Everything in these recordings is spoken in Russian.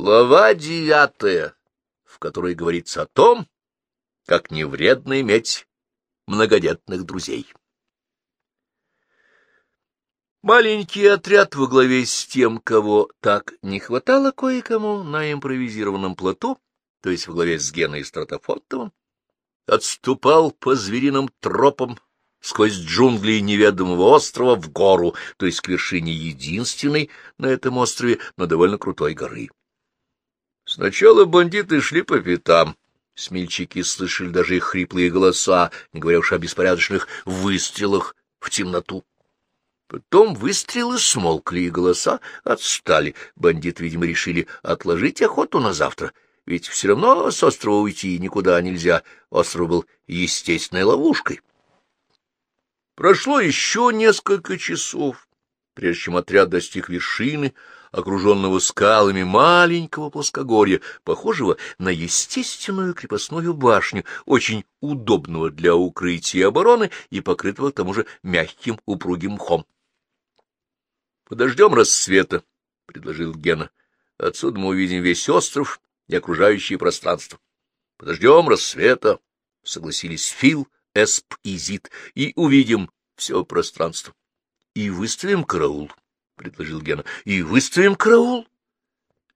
Глава девятая, в которой говорится о том, как не вредно иметь многодетных друзей. Маленький отряд во главе с тем, кого так не хватало кое-кому на импровизированном плоту, то есть во главе с Геной Стратофонтовым, отступал по звериным тропам сквозь джунгли неведомого острова в гору, то есть к вершине единственной на этом острове, но довольно крутой горы. Сначала бандиты шли по пятам. Смельчаки слышали даже их хриплые голоса, не говоря уж о беспорядочных выстрелах в темноту. Потом выстрелы смолкли, и голоса отстали. Бандиты, видимо, решили отложить охоту на завтра, ведь все равно с острова уйти никуда нельзя. Остров был естественной ловушкой. Прошло еще несколько часов, прежде чем отряд достиг вершины, окруженного скалами маленького плоскогорья, похожего на естественную крепостную башню, очень удобного для укрытия и обороны и покрытого к тому же мягким упругим мхом. — Подождем рассвета, — предложил Гена. — Отсюда мы увидим весь остров и окружающее пространство. — Подождем рассвета, — согласились Фил, Эсп и Зит, — и увидим все пространство. И выставим караул, — предложил Гена. — И выставим караул.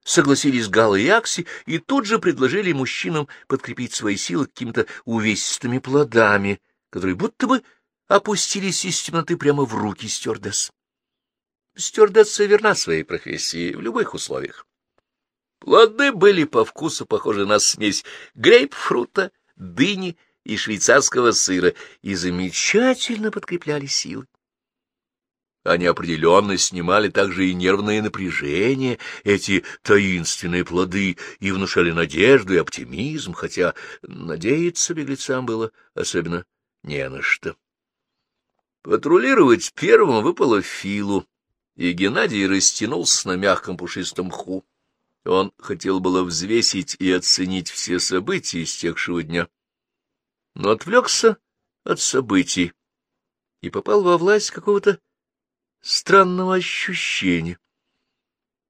Согласились Гала и Акси и тут же предложили мужчинам подкрепить свои силы какими-то увесистыми плодами, которые будто бы опустились из темноты прямо в руки стюардесс. Стюардесса верна своей профессии в любых условиях. Плоды были по вкусу похожи на смесь грейпфрута, дыни и швейцарского сыра и замечательно подкрепляли силы. Они определенно снимали также и нервное напряжение, эти таинственные плоды, и внушали надежду и оптимизм, хотя надеяться беглецам было особенно не на что. Патрулировать первым выпало Филу, и Геннадий растянулся на мягком пушистом мху. Он хотел было взвесить и оценить все события истекшего дня, но отвлекся от событий и попал во власть какого-то странного ощущения.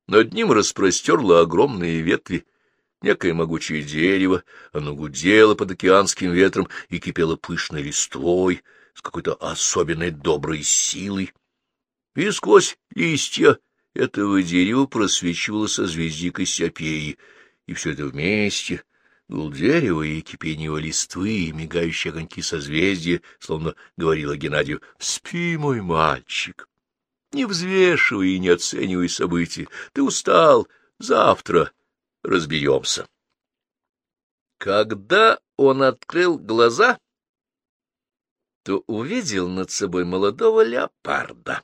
Над ним распростерло огромные ветви, некое могучее дерево, оно гудело под океанским ветром и кипело пышной листвой с какой-то особенной доброй силой и сквозь листья этого дерева просвечивало созвездие Кассиопеи, и все это вместе — гул дерева и кипение листвы, и мигающие огоньки созвездия, словно говорила Геннадию, «Спи, мой мальчик, не взвешивай и не оценивай события, ты устал, завтра разберемся». Когда он открыл глаза, то увидел над собой молодого леопарда.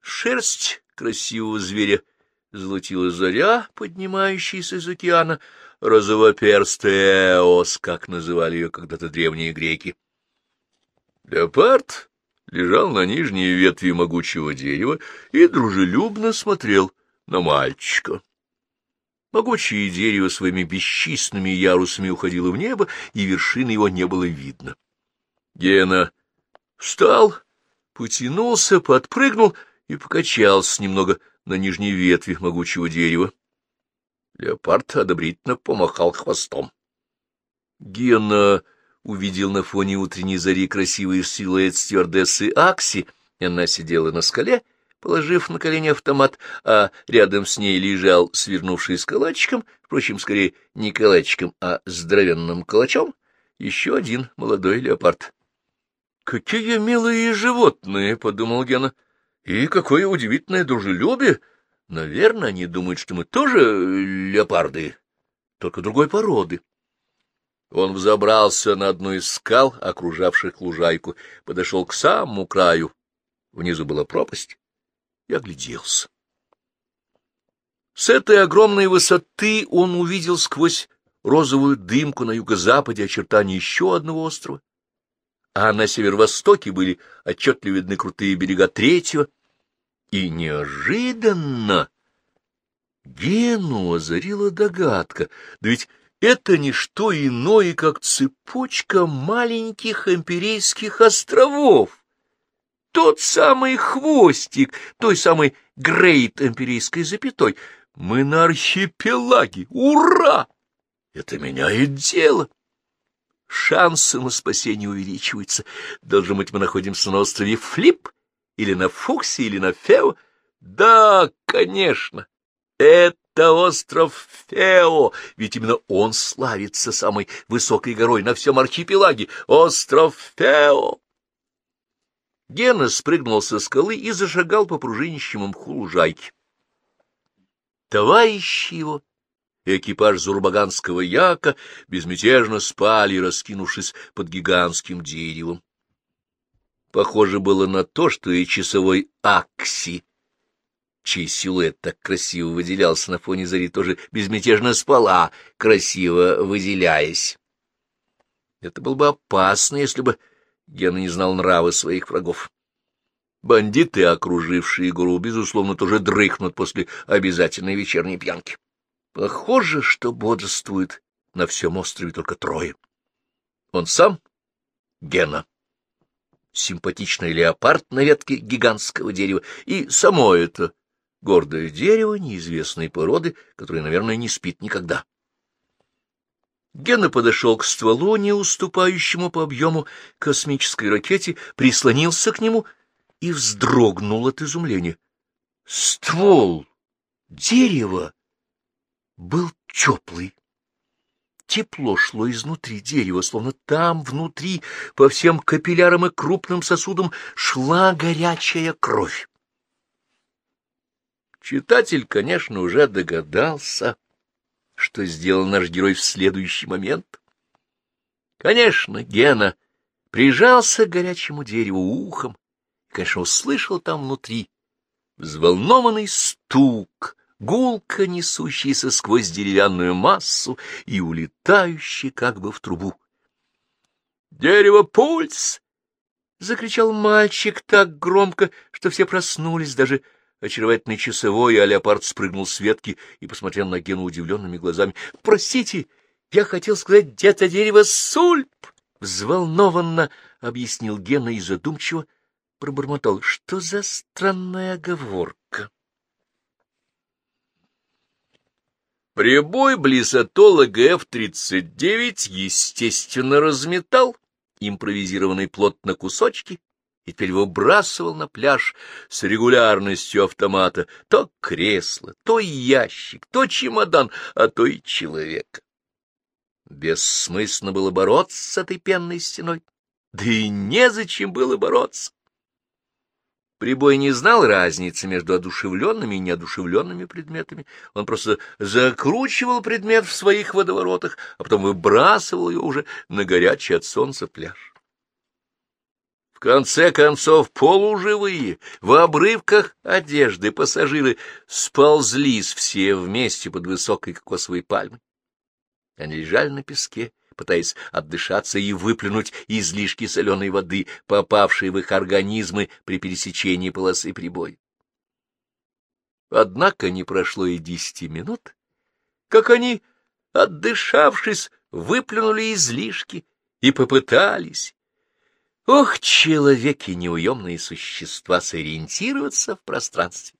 Шерсть красивого зверя золотила заря, поднимающаяся из океана, розовоперстый эос, как называли ее когда-то древние греки. Леопард лежал на нижней ветви могучего дерева и дружелюбно смотрел на мальчика. Могучее дерево своими бесчисленными ярусами уходило в небо, и вершины его не было видно. Гена встал, потянулся, подпрыгнул — и покачался немного на нижней ветви могучего дерева. Леопард одобрительно помахал хвостом. Гена увидел на фоне утренней зари красивый силуэт стюардессы Акси, она сидела на скале, положив на колени автомат, а рядом с ней лежал, свернувший калачиком, впрочем, скорее не калачиком, а здоровенным калачом, еще один молодой леопард. — Какие милые животные! — подумал Гена. И какое удивительное дружелюбие! Наверное, они думают, что мы тоже леопарды, только другой породы. Он взобрался на одну из скал, окружавших лужайку, подошел к самому краю. Внизу была пропасть и огляделся. С этой огромной высоты он увидел сквозь розовую дымку на юго-западе очертания еще одного острова а на северо-востоке были отчетливо видны крутые берега третьего, и неожиданно Гену озарила догадка, да ведь это не что иное, как цепочка маленьких эмпирейских островов. Тот самый хвостик той самой грейт эмпирийской запятой. Мы на архипелаге! Ура! Это меняет дело! Шансы на спасение увеличиваются. Должно быть, мы находимся на острове Флип, или на Фуксе, или на Фео. Да, конечно, это остров Фео, ведь именно он славится самой высокой горой на всем архипелаге. Остров Фео! Гена спрыгнул со скалы и зашагал по пружинищему мху лужайки. Товарищи его экипаж Зурбаганского яка безмятежно спали, раскинувшись под гигантским деревом. Похоже было на то, что и часовой Акси, чей силуэт так красиво выделялся на фоне зари, тоже безмятежно спала, красиво выделяясь. Это было бы опасно, если бы Гена не знал нравы своих врагов. Бандиты, окружившие гору, безусловно, тоже дрыхнут после обязательной вечерней пьянки. Похоже, что бодрствует на всем острове только трое. Он сам, Гена, симпатичный леопард на ветке гигантского дерева, и само это гордое дерево неизвестной породы, которое, наверное, не спит никогда. Гена подошел к стволу, не уступающему по объему космической ракете, прислонился к нему и вздрогнул от изумления. Ствол дерева был теплый. Тепло шло изнутри дерева, словно там, внутри, по всем капиллярам и крупным сосудам шла горячая кровь. Читатель, конечно, уже догадался, что сделал наш герой в следующий момент. Конечно, Гена прижался к горячему дереву ухом конечно, услышал там внутри взволнованный стук — гулко несущийся сквозь деревянную массу и улетающий как бы в трубу. «Дерево пульс!» — закричал мальчик так громко, что все проснулись, даже очаровательный часовой, а леопард спрыгнул с ветки и посмотрел на Гену удивленными глазами. «Простите, я хотел сказать, где-то дерево сульп!» Взволнованно объяснил Гена и задумчиво пробормотал. «Что за странная оговорка?» Прибой близ атолла ГФ-39 естественно разметал импровизированный плот на кусочки и теперь выбрасывал на пляж с регулярностью автомата то кресло, то ящик, то чемодан, а то и человека. Бессмысленно было бороться с этой пенной стеной, да и незачем было бороться. Прибой не знал разницы между одушевленными и неодушевленными предметами. Он просто закручивал предмет в своих водоворотах, а потом выбрасывал его уже на горячий от солнца пляж. Конце концов, полуживые, в обрывках одежды пассажиры сползлись все вместе под высокой кокосовой пальмой. Они лежали на песке, пытаясь отдышаться и выплюнуть излишки соленой воды, попавшие в их организмы при пересечении полосы прибоя. Однако не прошло и десяти минут, как они, отдышавшись, выплюнули излишки и попытались. Ох, человеки, неуемные существа, сориентироваться в пространстве!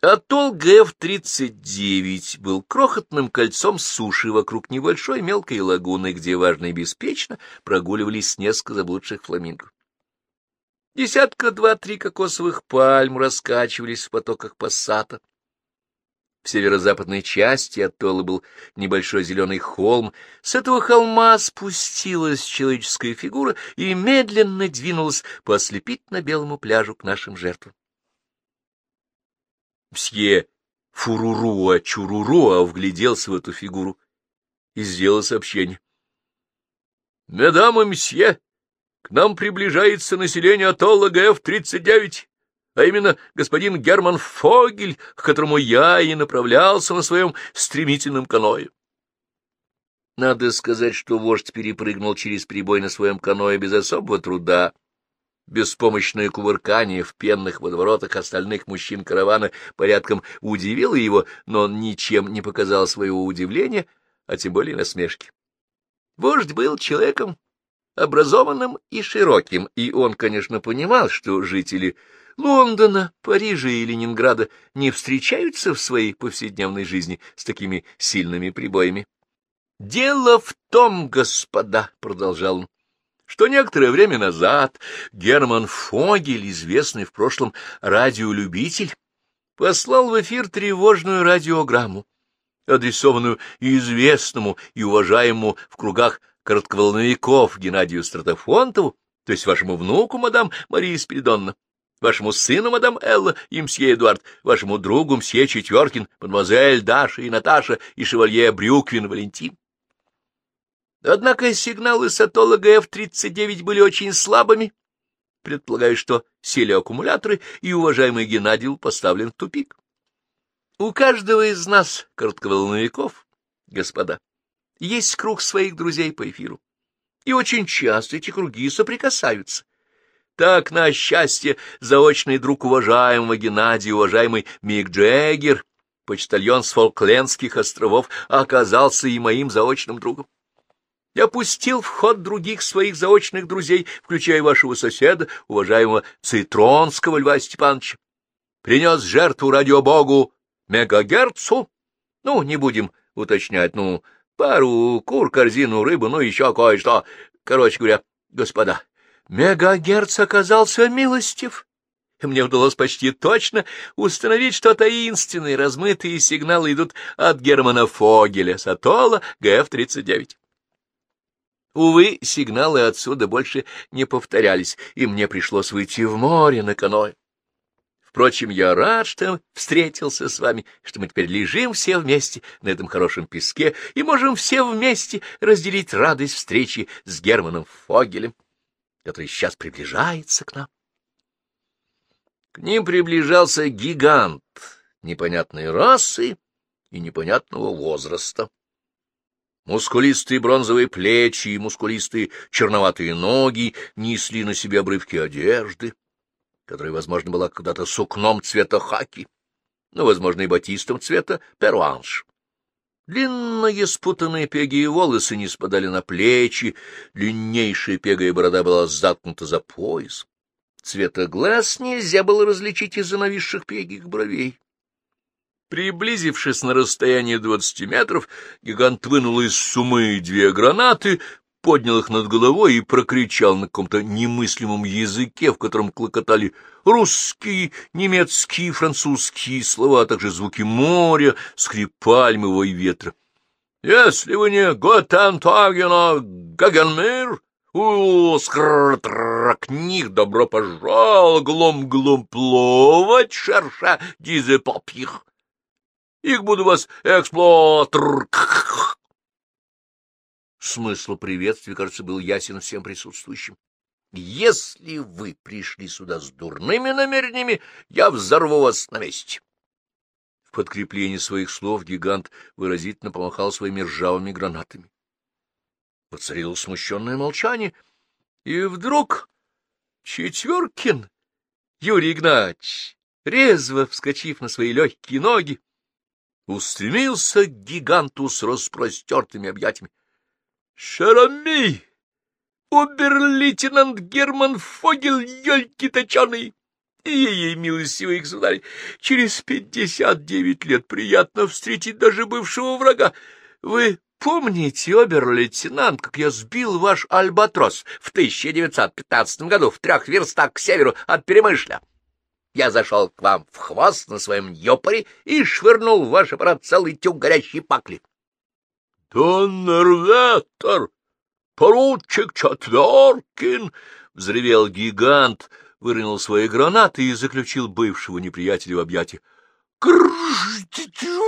Атолл ГФ-39 был крохотным кольцом суши вокруг небольшой мелкой лагуны, где важно и беспечно прогуливались несколько заблудших фламинго. Десятка два-три кокосовых пальм раскачивались в потоках пассата. В северо-западной части атолла был небольшой зеленый холм. С этого холма спустилась человеческая фигура и медленно двинулась по ослепительно белому пляжу к нашим жертвам. Мсье Фуруруа Чуруруа вгляделся в эту фигуру и сделал сообщение. — Медам и мсье, к нам приближается население атолла ГФ-39, а именно господин Герман Фогель, к которому я и направлялся на своем стремительном каное. Надо сказать, что вождь перепрыгнул через прибой на своем каное без особого труда, Беспомощное кувыркание в пенных водоворотах остальных мужчин каравана порядком удивило его, но он ничем не показал своего удивления, а тем более насмешки. Вождь был человеком образованным и широким, и он, конечно, понимал, что жители Лондона, Парижа и Ленинграда не встречаются в своей повседневной жизни с такими сильными прибоями. — Дело в том, господа, — продолжал он, — что некоторое время назад Герман Фогель, известный в прошлом радиолюбитель, послал в эфир тревожную радиограмму, адресованную известному и уважаемому в кругах коротковолновиков Геннадию Стратофонтову, то есть вашему внуку, мадам Мария Спиридонна, вашему сыну, мадам Элла и мсье Эдуард, вашему другу, мсье Четверкин, мадемуазель Даша и Наташа и шевалье Брюквин Валентин. Однако сигналы сатолога F-39 были очень слабыми, предполагаю, что сели аккумуляторы, и уважаемый Геннадий был поставлен в тупик. У каждого из нас, коротковолновиков, господа, есть круг своих друзей по эфиру и очень часто эти круги соприкасаются. Так, на счастье, заочный друг уважаемого Геннадия, уважаемый Мик Джеггер, почтальон с Фолклендских островов, оказался и моим заочным другом. Я пустил в ход других своих заочных друзей, включая вашего соседа, уважаемого Цитронского Льва Степановича. Принес жертву радиобогу Мегагерцу. Ну, не будем уточнять, ну, пару кур, корзину рыбу, ну, еще кое-что. Короче говоря, господа, мегагерц оказался милостив. Мне удалось почти точно установить, что таинственные размытые сигналы идут от Германа Фогеля, Сатола, ГФ-39. Увы, сигналы отсюда больше не повторялись, и мне пришлось выйти в море на каноэ. Впрочем, я рад, что встретился с вами, что мы теперь лежим все вместе на этом хорошем песке и можем все вместе разделить радость встречи с Германом Фогелем, который сейчас приближается к нам. К ним приближался гигант непонятной расы и непонятного возраста. Мускулистые бронзовые плечи и мускулистые черноватые ноги несли на себе обрывки одежды которая, возможно, была когда-то сукном цвета хаки, но, возможно, и батистом цвета перуанш. Длинные спутанные пеги и волосы не спадали на плечи, длиннейшая пегая борода была заткнута за пояс. Цвета глаз нельзя было различить из-за нависших пегих бровей. Приблизившись на расстояние двадцати метров, гигант вынул из сумы две гранаты, поднял их над головой и прокричал на каком-то немыслимом языке, в котором клокотали русские, немецкие, французские слова, а также звуки моря, скрип пальмового и ветра. «Если вы не Готентагена Гагенмир, них добро пожаловать, глом-глом пловать, шерша дизе попих. Их буду вас эксплуатр Смысл приветствия, кажется, был ясен всем присутствующим. Если вы пришли сюда с дурными намерениями, я взорву вас на месте. В подкреплении своих слов гигант выразительно помахал своими ржавыми гранатами. Воцарилось смущенное молчание, и вдруг Четверкин, Юрий Игнатьевич, резво вскочив на свои легкие ноги, устремился к гиганту с распростертыми объятиями. Шарами! Обер-лейтенант Герман Фогель, ёльки точеные! Ей, милостивый государь, через пятьдесят девять лет приятно встретить даже бывшего врага. Вы помните, обер-лейтенант, как я сбил ваш альбатрос в 1915 году в трех верстах к северу от Перемышля? Я зашел к вам в хвост на своем ёпоре и швырнул в ваш аппарат целый тюк горящей пакли. — Доннерветтер! Поручик Четверкин! — взревел гигант, выронил свои гранаты и заключил бывшего неприятеля в объятия. —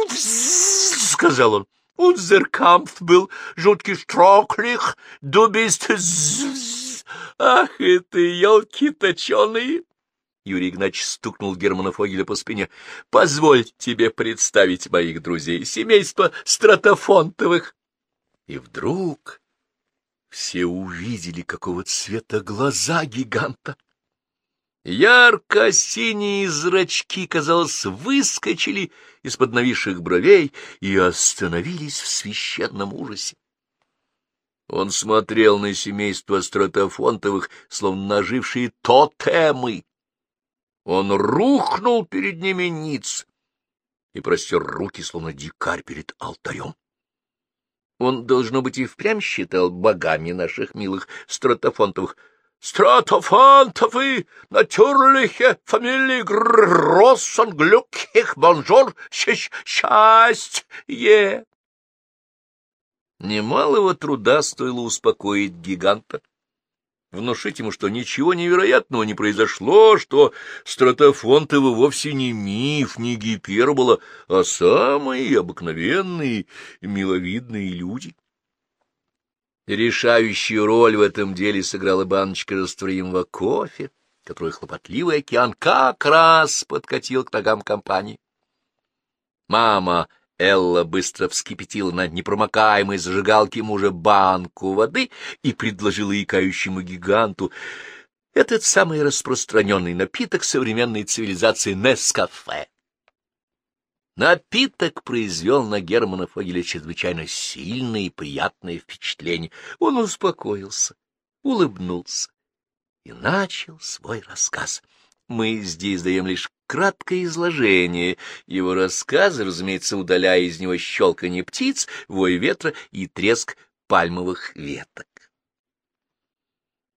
сказал он. Унзеркампф был жуткий штроклих, дубист... Ах, это елки точеные! Юрий Игнатьевич стукнул Германа Фогеля по спине. — Позволь тебе представить моих друзей, семейство Стратофонтовых. И вдруг все увидели, какого цвета глаза гиганта. Ярко-синие зрачки, казалось, выскочили из-под нависших бровей и остановились в священном ужасе. Он смотрел на семейство стратофонтовых, словно нажившие тотемы, Он рухнул перед ними ниц и простер руки, словно дикарь перед алтарем. Он, должно быть, и впрямь считал богами наших милых стратофонтовых. «Стратофонтовы! Natürlich! Familie großen! Glücklich! Bonjour! Счастье!» Немалого труда стоило успокоить гиганта, внушить ему, что ничего невероятного не произошло, что Стратофонтова вовсе не миф, не гипербола, а самые обыкновенные, миловидные люди. Решающую роль в этом деле сыграла баночка растворимого кофе, которую хлопотливый океан как раз подкатил к ногам компании. Мама Элла быстро вскипятила на непромокаемой зажигалке мужа банку воды и предложила икающему гиганту этот самый распространенный напиток современной цивилизации Нескафе. Напиток произвел на Германа Фогеля чрезвычайно сильное и приятное впечатление. Он успокоился, улыбнулся и начал свой рассказ. Мы здесь даем лишь краткое изложение его рассказа, разумеется, удаляя из него щелканье птиц, вой ветра и треск пальмовых веток.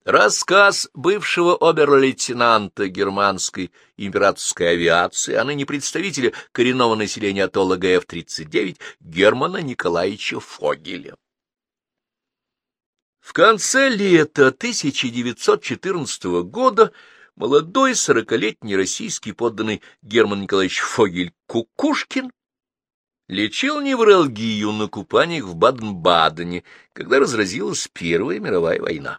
Рассказ бывшего обер-лейтенанта германской императорской авиации, а ныне представителя коренного населения атолла ГФ-39 Германа Николаевича Фогеля. В конце лета 1914 года молодой сорокалетний российский подданный Герман Николаевич Фогель Кукушкин лечил невралгию на купаниях в Баден-Бадене, когда разразилась Первая мировая война.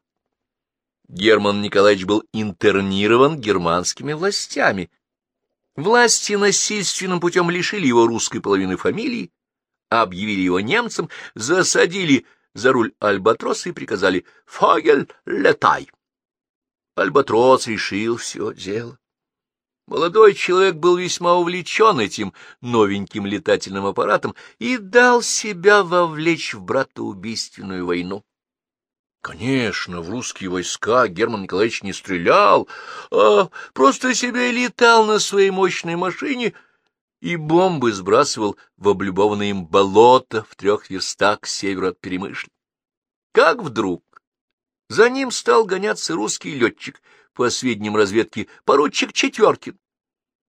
Герман Николаевич был интернирован германскими властями. Власти насильственным путем лишили его русской половины фамилии, объявили его немцем, засадили за руль альбатроса и приказали «Фогель, летай!». Альбатрос решил все дело. Молодой человек был весьма увлечен этим новеньким летательным аппаратом и дал себя вовлечь в братоубийственную войну. Конечно, в русские войска Герман Николаевич не стрелял, а просто себе летал на своей мощной машине и бомбы сбрасывал в облюбованное им болото в трех верстах к северу от Перемышля. Как вдруг за ним стал гоняться русский летчик, по сведениям разведки, поручик Четверкин.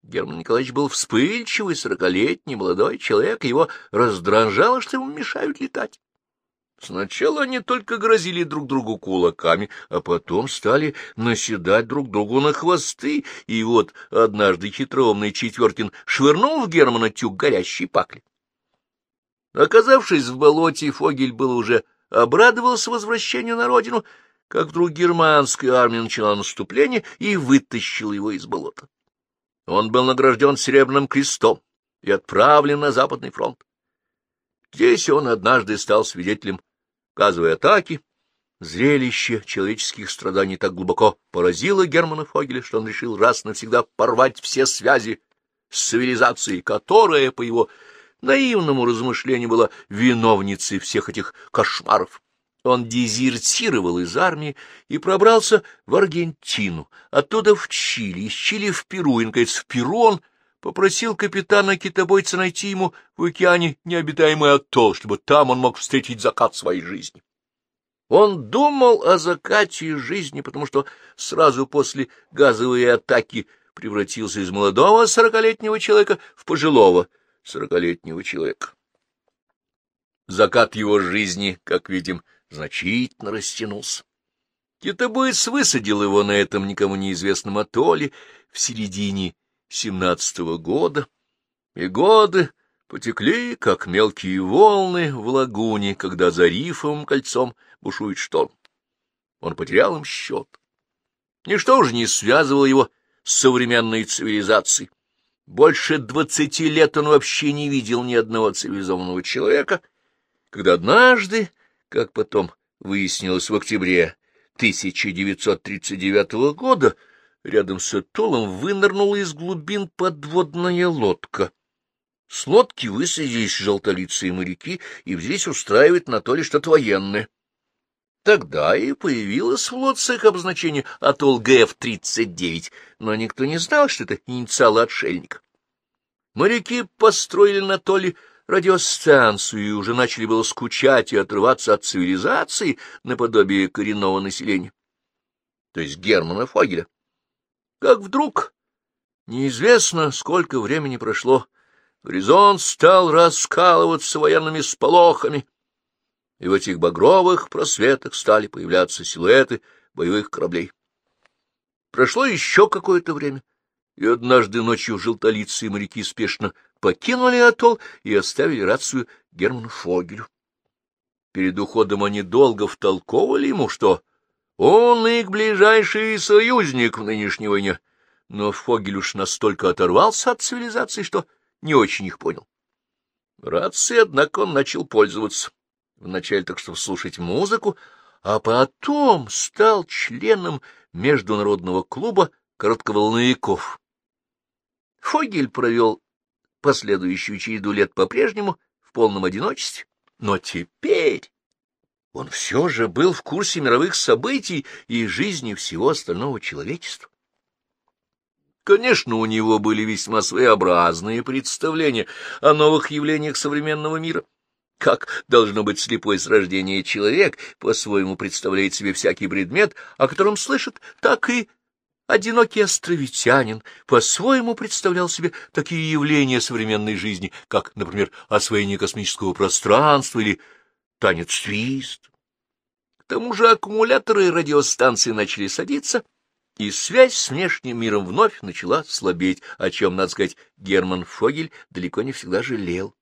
Герман Николаевич был вспыльчивый, сорокалетний молодой человек, его раздражало, что ему мешают летать. Сначала они только грозили друг другу кулаками, а потом стали наседать друг другу на хвосты, и вот однажды хитроумный Четверкин швырнул в Германа тюк горящей пакли. Оказавшись в болоте, Фогель был уже обрадовался возвращению на родину, как вдруг германская армия начала наступление и вытащила его из болота. Он был награжден Серебряным крестом и отправлен на Западный фронт. Здесь он однажды стал свидетелем газовой атаки. Зрелище человеческих страданий так глубоко поразило Германа Фогеля, что он решил раз навсегда порвать все связи с цивилизацией, которая, по его наивному размышлению, была виновницей всех этих кошмаров. Он дезертировал из армии и пробрался в Аргентину, оттуда в Чили, из Чили в Перу, и, наконец, в Перу он попросил капитана-китобойца найти ему в океане необитаемый атолл, чтобы там он мог встретить закат своей жизни. Он думал о закате жизни, потому что сразу после газовой атаки превратился из молодого сорокалетнего человека в пожилого сорокалетнего человека. Закат его жизни, как видим, значительно растянулся. Китобоец высадил его на этом никому неизвестном атолле в середине семнадцатого года, и годы потекли, как мелкие волны в лагуне, когда за рифовым кольцом бушует шторм. Он потерял им счет. Ничто уже не связывало его с современной цивилизацией. Больше двадцати лет он вообще не видел ни одного цивилизованного человека, когда однажды как потом выяснилось в октябре 1939 года, рядом с Этолом вынырнула из глубин подводная лодка. С лодки высадились желтолицые моряки и здесь устраивать на то ли что-то военное. Тогда и появилось в Лоцах обозначение атолл ГФ-39, но никто не знал, что это инициалы отшельника. Моряки построили на атолле радиостанцию и уже начали было скучать и отрываться от цивилизации наподобие коренного населения, то есть Германа Фогеля. Как вдруг, неизвестно, сколько времени прошло, горизонт стал раскалываться военными сполохами, и в этих багровых просветах стали появляться силуэты боевых кораблей. Прошло еще какое-то время, и однажды ночью желтолицы и моряки спешно покинули атолл и оставили рацию Герману Фогелю. Перед уходом они долго втолковывали ему, что он их ближайший союзник в нынешней войне, но Фогель уж настолько оторвался от цивилизации, что не очень их понял. Рацией, однако, он начал пользоваться вначале так, чтобы слушать музыку, а потом стал членом Международного клуба коротковолновиков. Фогель провел последующую череду лет по-прежнему в полном одиночестве, но теперь он все же был в курсе мировых событий и жизни всего остального человечества. Конечно, у него были весьма своеобразные представления о новых явлениях современного мира — как, должно быть, слепой с рождения человек по-своему представляет себе всякий предмет, о котором слышит, так и одинокий островитянин по-своему представлял себе такие явления современной жизни, как, например, освоение космического пространства или танец-твист. К тому же аккумуляторы радиостанции начали садиться, и связь с внешним миром вновь начала слабеть, о чем, надо сказать, Герман Фогель далеко не всегда жалел.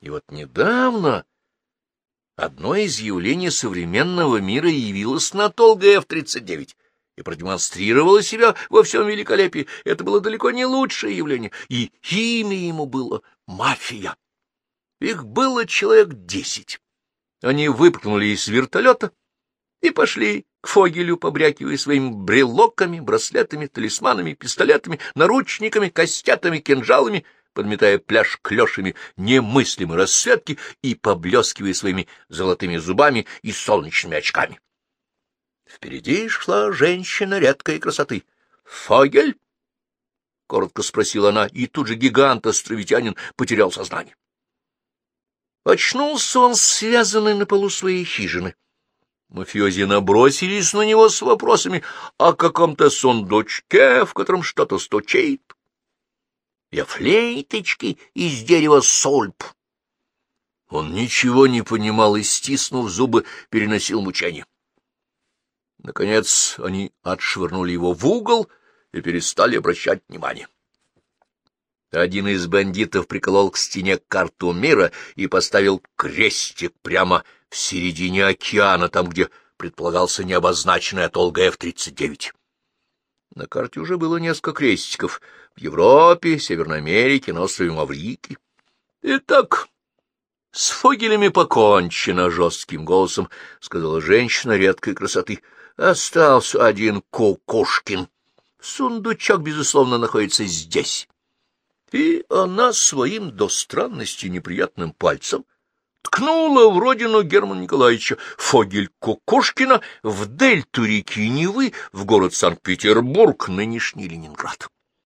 И вот недавно одно из явлений современного мира явилось на Толга F-39 и продемонстрировало себя во всем великолепии. Это было далеко не лучшее явление, и имя ему было «Мафия». Их было человек десять. Они выпрыгнули из вертолета и пошли к Фогелю, побрякивая своими брелоками, браслетами, талисманами, пистолетами, наручниками, костятами, кинжалами — подметая пляж клешами немыслимой расцветки и поблескивая своими золотыми зубами и солнечными очками. Впереди шла женщина редкой красоты. «Фогель?» — коротко спросила она, и тут же гигант-островитянин потерял сознание. Очнулся он, связанный на полу своей хижины. Мафиози набросились на него с вопросами о каком-то сундучке, в котором что-то стучит и флейточки из дерева сольп. Он ничего не понимал и, стиснув зубы, переносил мучения. Наконец они отшвырнули его в угол и перестали обращать внимание. Один из бандитов приколол к стене карту мира и поставил крестик прямо в середине океана, там, где предполагался необозначенный атолл ГФ-39. На карте уже было несколько крестиков в Европе, Северной Америке, на острове Маврики. Итак, с фогелями покончено, — жестким голосом сказала женщина редкой красоты. Остался один Кукушкин. Сундучок, безусловно, находится здесь. И она своим до странности неприятным пальцем ткнула в родину Германа Николаевича Фогель Кукушкина в дельту реки Невы в город Санкт-Петербург, нынешний Ленинград.